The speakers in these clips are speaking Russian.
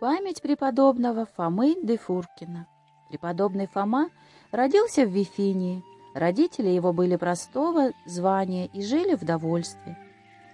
Память преподобного Фомы де Фуркина. Преподобный Фома родился в Вифинии. Родители его были простого звания и жили в довольстве.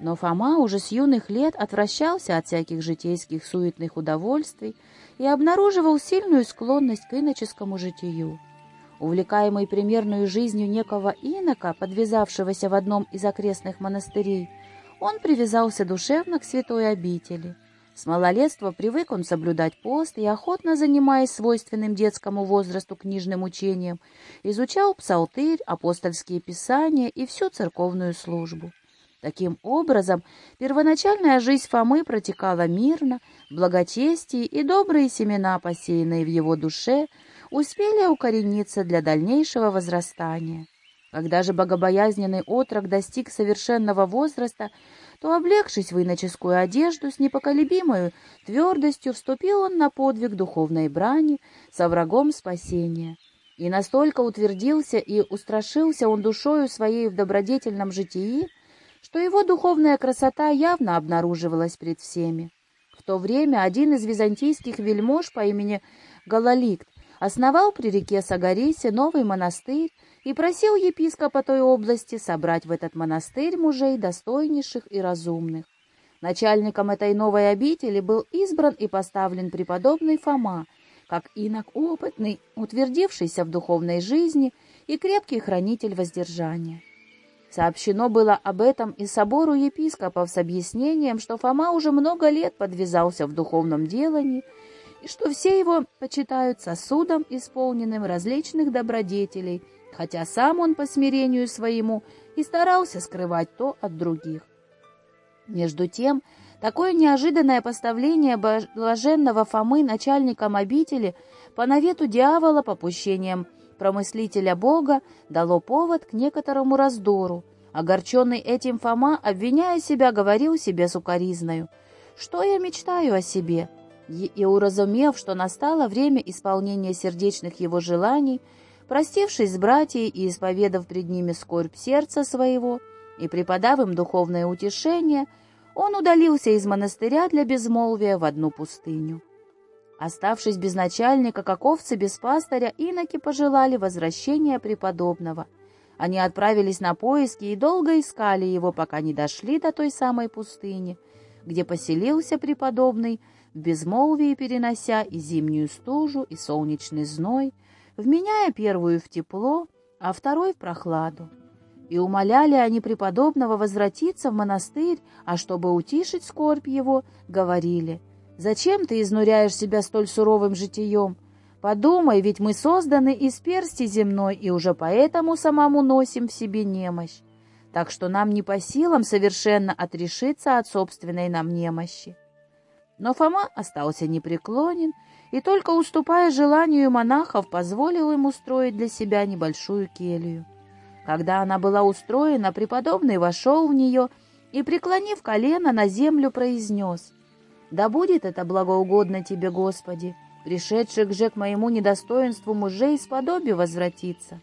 Но Фома уже с юных лет отвращался от всяких житейских суетных удовольствий и обнаруживал сильную склонность к иноческому житию. Увлекаемый примерную жизнью некого инока, подвязавшегося в одном из окрестных монастырей, он привязался душевно к святой обители. С малолетства привык он соблюдать пост и, охотно занимаясь свойственным детскому возрасту книжным учением, изучал псалтырь, апостольские писания и всю церковную службу. Таким образом, первоначальная жизнь Фомы протекала мирно, в благочестии, и добрые семена, посеянные в его душе, успели укорениться для дальнейшего возрастания. Когда же богобоязненный отрок достиг совершенного возраста, то, облегшись в иноческую одежду, с непоколебимой твердостью вступил он на подвиг духовной брани со врагом спасения. И настолько утвердился и устрашился он душою своей в добродетельном житии, что его духовная красота явно обнаруживалась пред всеми. В то время один из византийских вельмож по имени Галаликт основал при реке Сагарисе новый монастырь и просил епископа той области собрать в этот монастырь мужей достойнейших и разумных. Начальником этой новой обители был избран и поставлен преподобный Фома, как инок опытный, утвердившийся в духовной жизни и крепкий хранитель воздержания. Сообщено было об этом и собору епископов с объяснением, что Фома уже много лет подвязался в духовном делании и что все его почитают сосудом, исполненным различных добродетелей, хотя сам он по смирению своему и старался скрывать то от других. Между тем, такое неожиданное поставление блаженного Фомы начальником обители по навету дьявола попущением промыслителя Бога дало повод к некоторому раздору. Огорченный этим Фома, обвиняя себя, говорил себе сукоризною, «Что я мечтаю о себе?» и, уразумев, что настало время исполнения сердечных его желаний, простившись с братьями и исповедав пред ними скорбь сердца своего и преподав им духовное утешение, он удалился из монастыря для безмолвия в одну пустыню. Оставшись без начальника, как овцы без пастыря, иноки пожелали возвращения преподобного. Они отправились на поиски и долго искали его, пока не дошли до той самой пустыни, где поселился преподобный, в безмолвии перенося и зимнюю стужу, и солнечный зной, вменяя первую в тепло, а второй в прохладу. И умоляли они преподобного возвратиться в монастырь, а чтобы утишить скорбь его, говорили, «Зачем ты изнуряешь себя столь суровым житием? Подумай, ведь мы созданы из персти земной, и уже поэтому самому носим в себе немощь. Так что нам не по силам совершенно отрешиться от собственной нам немощи. Но Фома остался непреклонен и, только уступая желанию монахов, позволил им устроить для себя небольшую келью. Когда она была устроена, преподобный вошел в нее и, преклонив колено, на землю произнес «Да будет это благоугодно тебе, Господи, пришедших же к моему недостоинству мужей сподоби возвратиться».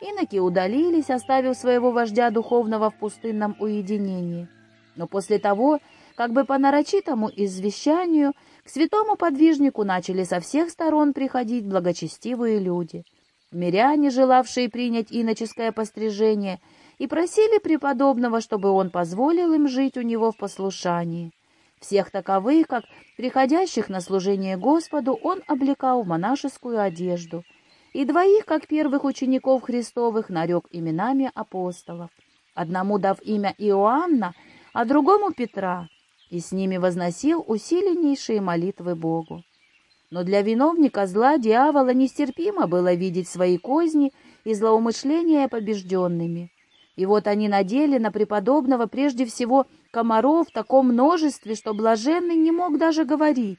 Иноки удалились, оставив своего вождя духовного в пустынном уединении. Но после того, как бы по нарочитому извещанию, к святому подвижнику начали со всех сторон приходить благочестивые люди. Миряне, желавшие принять иноческое пострижение, и просили преподобного, чтобы он позволил им жить у него в послушании. Всех таковых, как приходящих на служение Господу, он облекал в монашескую одежду, и двоих, как первых учеников Христовых, нарек именами апостолов, одному дав имя Иоанна, а другому Петра, и с ними возносил усиленнейшие молитвы Богу. Но для виновника зла дьявола нестерпимо было видеть свои козни и злоумышления побежденными. И вот они надели на преподобного прежде всего комаров в таком множестве, что блаженный не мог даже говорить.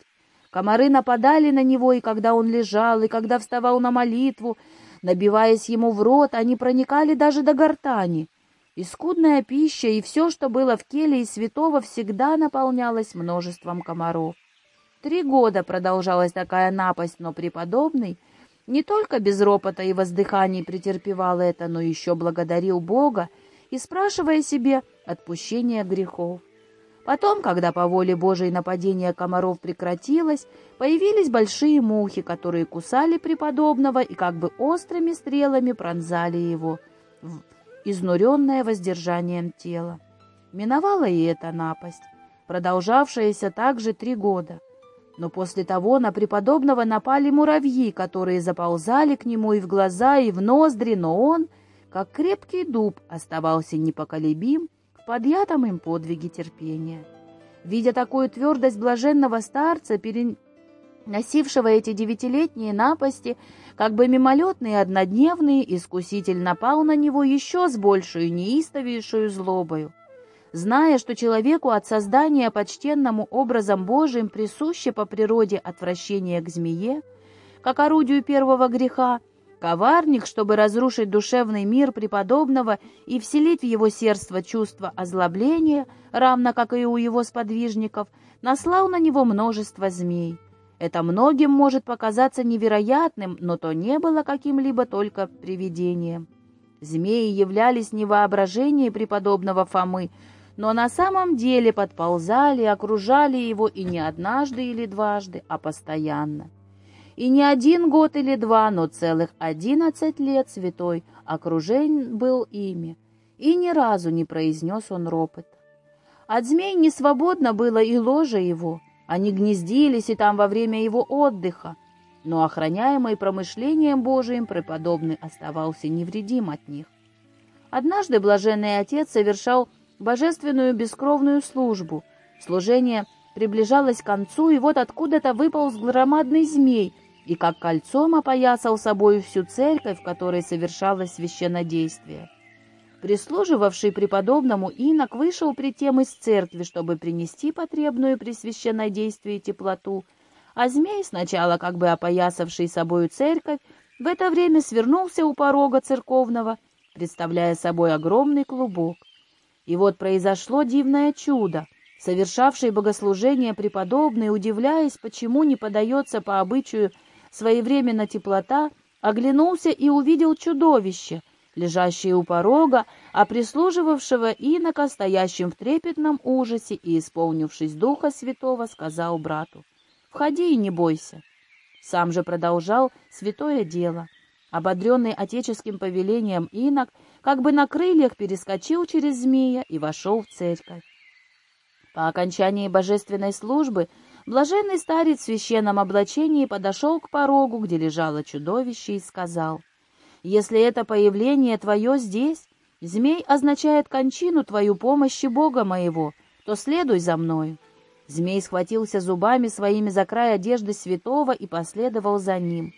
Комары нападали на него, и когда он лежал, и когда вставал на молитву, набиваясь ему в рот, они проникали даже до гортани. И скудная пища, и все, что было в келье святого, всегда наполнялось множеством комаров. Три года продолжалась такая напасть, но преподобный не только без ропота и воздыханий претерпевал это, но еще благодарил Бога и спрашивая себе отпущения грехов. Потом, когда по воле Божией нападение комаров прекратилось, появились большие мухи, которые кусали преподобного и как бы острыми стрелами пронзали его, изнуренное воздержанием тела. Миновала и эта напасть, продолжавшаяся также три года. Но после того на преподобного напали муравьи, которые заползали к нему и в глаза, и в ноздри, но он, как крепкий дуб, оставался непоколебим в подъятом им подвиге терпения. Видя такую твердость блаженного старца, переносившего эти девятилетние напасти, как бы мимолетные и однодневные, искуситель напал на него еще с большей неистовейшую злобою зная, что человеку от создания почтенному образом Божиим присуще по природе отвращение к змее, как орудию первого греха, коварник, чтобы разрушить душевный мир преподобного и вселить в его сердце чувство озлобления, равно как и у его сподвижников, наслал на него множество змей. Это многим может показаться невероятным, но то не было каким-либо только привидением. Змеи являлись не воображение преподобного Фомы, но на самом деле подползали, окружали его и не однажды или дважды, а постоянно. И не один год или два, но целых одиннадцать лет святой окружен был ими, и ни разу не произнес он ропот. От змей не свободно было и ложе его, они гнездились и там во время его отдыха, но охраняемый промышлением Божиим преподобный оставался невредим от них. Однажды блаженный отец совершал божественную бескровную службу. Служение приближалось к концу, и вот откуда-то выполз громадный змей и как кольцом опоясал собою всю церковь, в которой совершалось священнодействие. Прислуживавший преподобному инок вышел при тем из церкви, чтобы принести потребную при священнодействии теплоту, а змей, сначала как бы опоясавший собою церковь, в это время свернулся у порога церковного, представляя собой огромный клубок. И вот произошло дивное чудо. Совершавший богослужение преподобный, удивляясь, почему не подается по обычаю своевременно теплота, оглянулся и увидел чудовище, лежащее у порога, а прислуживавшего инока, стоящим в трепетном ужасе и, исполнившись Духа Святого, сказал брату, «Входи и не бойся». Сам же продолжал святое дело. Ободренный отеческим повелением инок как бы на крыльях перескочил через змея и вошел в церковь. По окончании божественной службы блаженный старец в священном облачении подошел к порогу, где лежало чудовище, и сказал, «Если это появление твое здесь, змей означает кончину твою помощи Бога моего, то следуй за мною». Змей схватился зубами своими за край одежды святого и последовал за ним.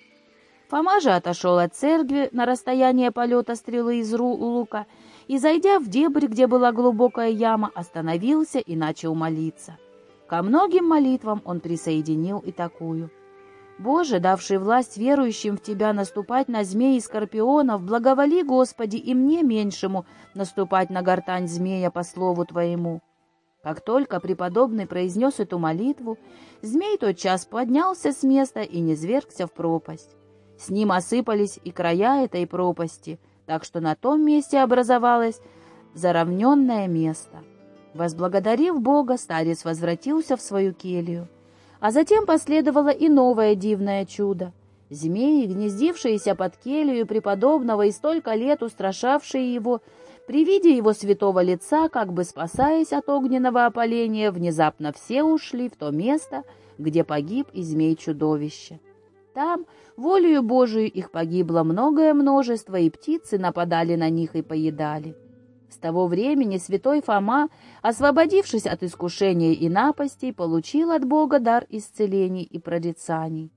Фома же отошел от церкви на расстояние полета стрелы из лука и, зайдя в дебрь, где была глубокая яма, остановился и начал молиться. Ко многим молитвам он присоединил и такую. «Боже, давший власть верующим в Тебя наступать на змеи и скорпионов, благоволи, Господи, и мне меньшему наступать на гортань змея по слову Твоему». Как только преподобный произнес эту молитву, змей тотчас поднялся с места и низвергся в пропасть. С ним осыпались и края этой пропасти, так что на том месте образовалось заровненное место. Возблагодарив Бога, старец возвратился в свою келью. А затем последовало и новое дивное чудо. Змеи, гнездившиеся под келью преподобного и столько лет устрашавшие его, при виде его святого лица, как бы спасаясь от огненного опаления, внезапно все ушли в то место, где погиб и змей-чудовище. Там, волею Божию, их погибло многое множество, и птицы нападали на них и поедали. С того времени святой Фома, освободившись от искушения и напастей, получил от Бога дар исцелений и прорицаний.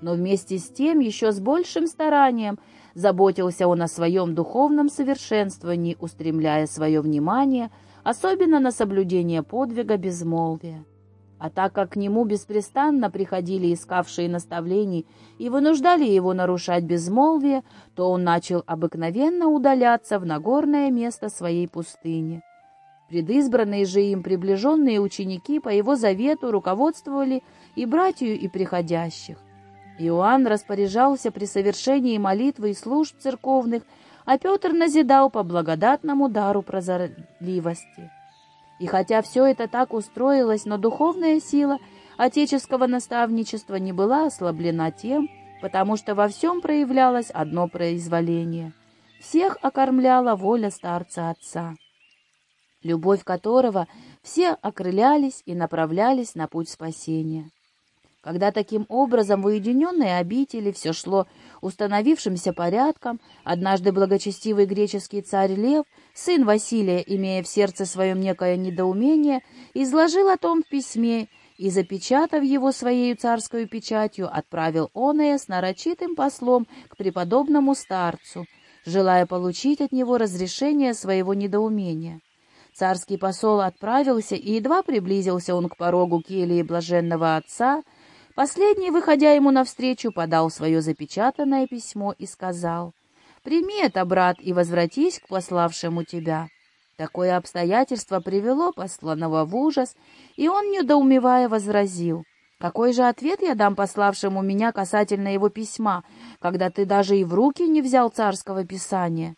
Но вместе с тем, еще с большим старанием, заботился он о своем духовном совершенствовании, устремляя свое внимание особенно на соблюдение подвига безмолвия. А так как к нему беспрестанно приходили искавшие наставлений и вынуждали его нарушать безмолвие, то он начал обыкновенно удаляться в нагорное место своей пустыни. Предизбранные же им приближенные ученики по его завету руководствовали и братью, и приходящих. Иоанн распоряжался при совершении молитвы и служб церковных, а Петр назидал по благодатному дару прозорливости. И хотя все это так устроилось, но духовная сила отеческого наставничества не была ослаблена тем, потому что во всем проявлялось одно произволение. Всех окормляла воля старца отца, любовь которого все окрылялись и направлялись на путь спасения. Когда таким образом в уединенной обители все шло установившимся порядком, однажды благочестивый греческий царь Лев, сын Василия, имея в сердце своем некое недоумение, изложил о том в письме и, запечатав его своей царской печатью, отправил оное с нарочитым послом к преподобному старцу, желая получить от него разрешение своего недоумения. Царский посол отправился, и едва приблизился он к порогу кельи блаженного отца, Последний, выходя ему навстречу, подал свое запечатанное письмо и сказал, «Прими это, брат, и возвратись к пославшему тебя». Такое обстоятельство привело посланного в ужас, и он, недоумевая, возразил, «Какой же ответ я дам пославшему меня касательно его письма, когда ты даже и в руки не взял царского писания?»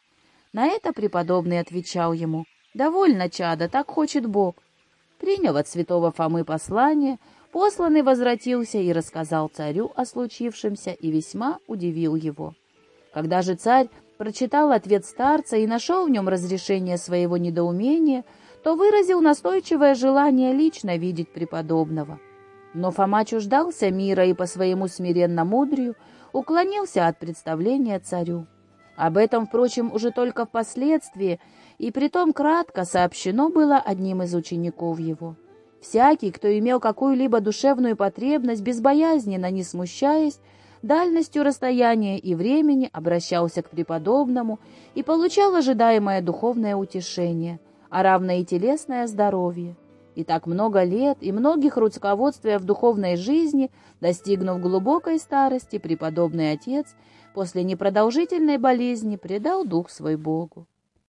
На это преподобный отвечал ему, «Довольно, чада, так хочет Бог». Приняв от святого Фомы послание, Посланный возвратился и рассказал царю о случившемся и весьма удивил его. Когда же царь прочитал ответ старца и нашел в нем разрешение своего недоумения, то выразил настойчивое желание лично видеть преподобного. Но Фома чуждался мира и по своему смиренно-мудрию уклонился от представления царю. Об этом, впрочем, уже только впоследствии, и притом кратко сообщено было одним из учеников его. Всякий, кто имел какую-либо душевную потребность, безбоязненно, не смущаясь, дальностью расстояния и времени обращался к преподобному и получал ожидаемое духовное утешение, а равно и телесное здоровье. И так много лет и многих руководствия в духовной жизни, достигнув глубокой старости, преподобный отец после непродолжительной болезни предал дух свой Богу.